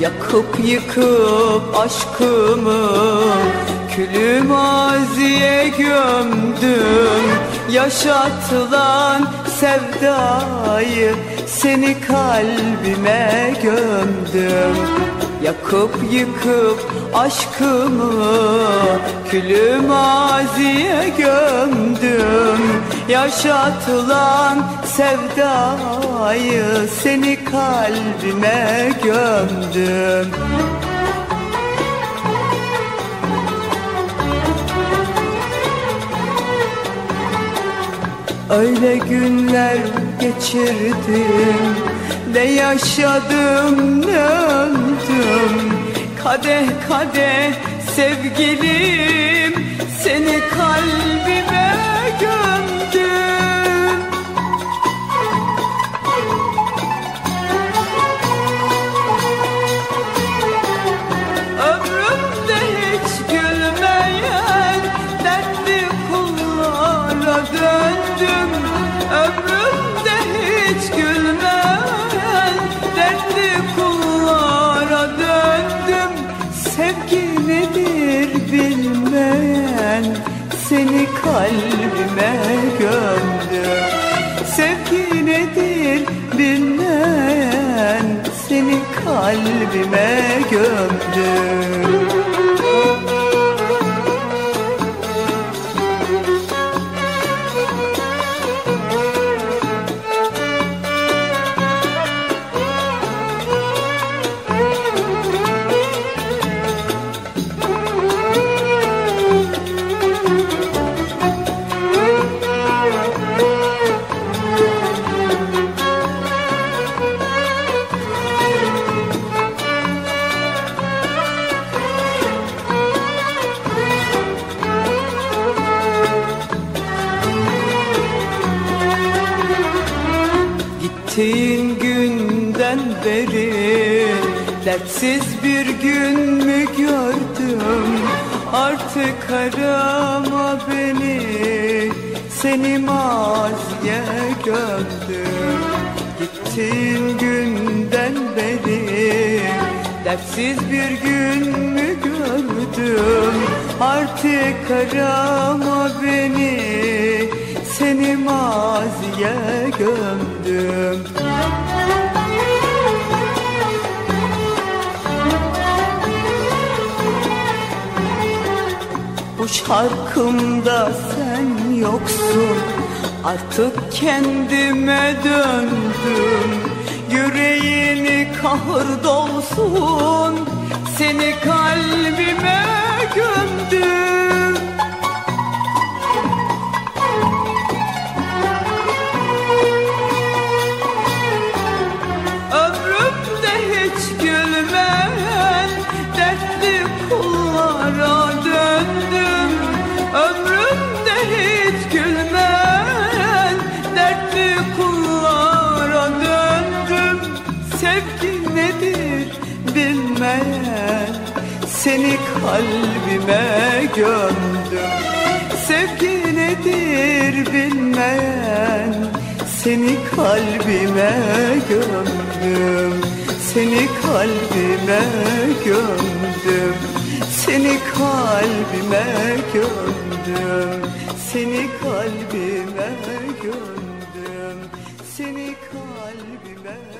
Yakıp yıkıp aşkımı Külü maziye gömdüm. Yaşatılan sevdayı Seni kalbime gömdüm. Yakıp yıkıp aşkımı Külü maziye gömdüm. Yaşatılan sevdayı Seni kalbime gömdüm. Öyle günler geçirdim Ne yaşadım ne öldüm Kadeh kadeh sevgilim Seni kalbime gömdüm kalbime gömdüm Sevgi nedir bilmeyen seni kalbime gömdüm Gittiğin günden beri Dertsiz bir gün mü gördüm? Artık arama beni Seni maziye gömdüm. Gittiğin günden beri Dertsiz bir gün mü gördüm? Artık arama beni Seni maziye gömdüm. Bu şarkımda sen yoksun Artık kendime döndüm. Yüreğini kahır dolsun seni kalbime gömdüm. Sevgi nedir bilmeyen seni kalbime gömdüm. Seni kalbime gömdüm. Seni kalbime gömdüm. Seni kalbime gömdüm. Seni kalbime